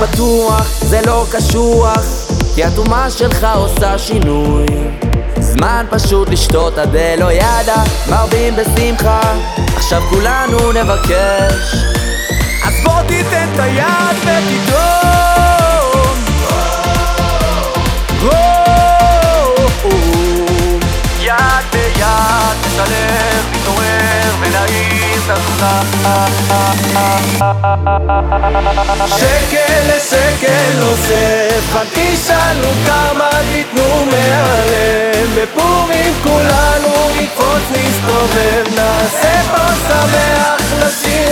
פתוח זה לא קשוח. כי התרומה שלך עושה שינוי. זמן פשוט לשתות עד אלו ידע מרבים בשמחה. עכשיו כולנו נבקש. אז בוא תיתן את היד ותתרום יד ביד נשלב, נתעורר ונעיר את התמונה שקל לשקל נוסף, אל תשאלו כמה תיתנו מהלב. בפורים כולנו נקפוץ נסתובב, נעשה פה שמח, נשיר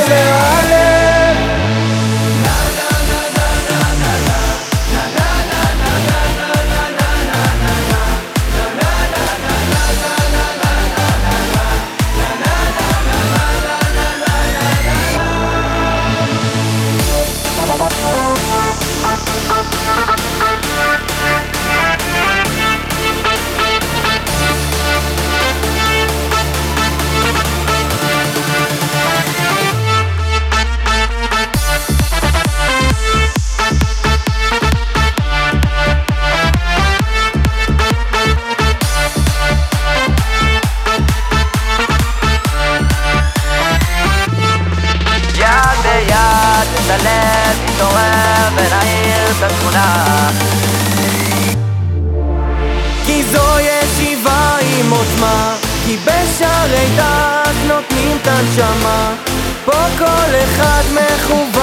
ביד נשלב, נתעורר ונעיר את התמונה כי זו ישיבה עם עוצמה כי בשערי דת נותנים את הנשמה פה כל אחד מכוון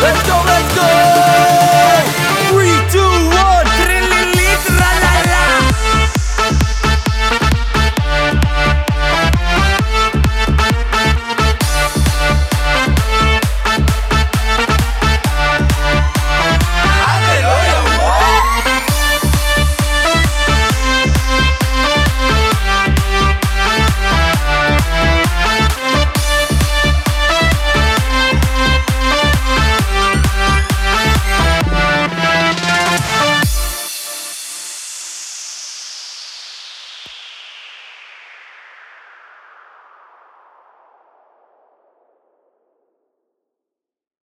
Let's go, let's go!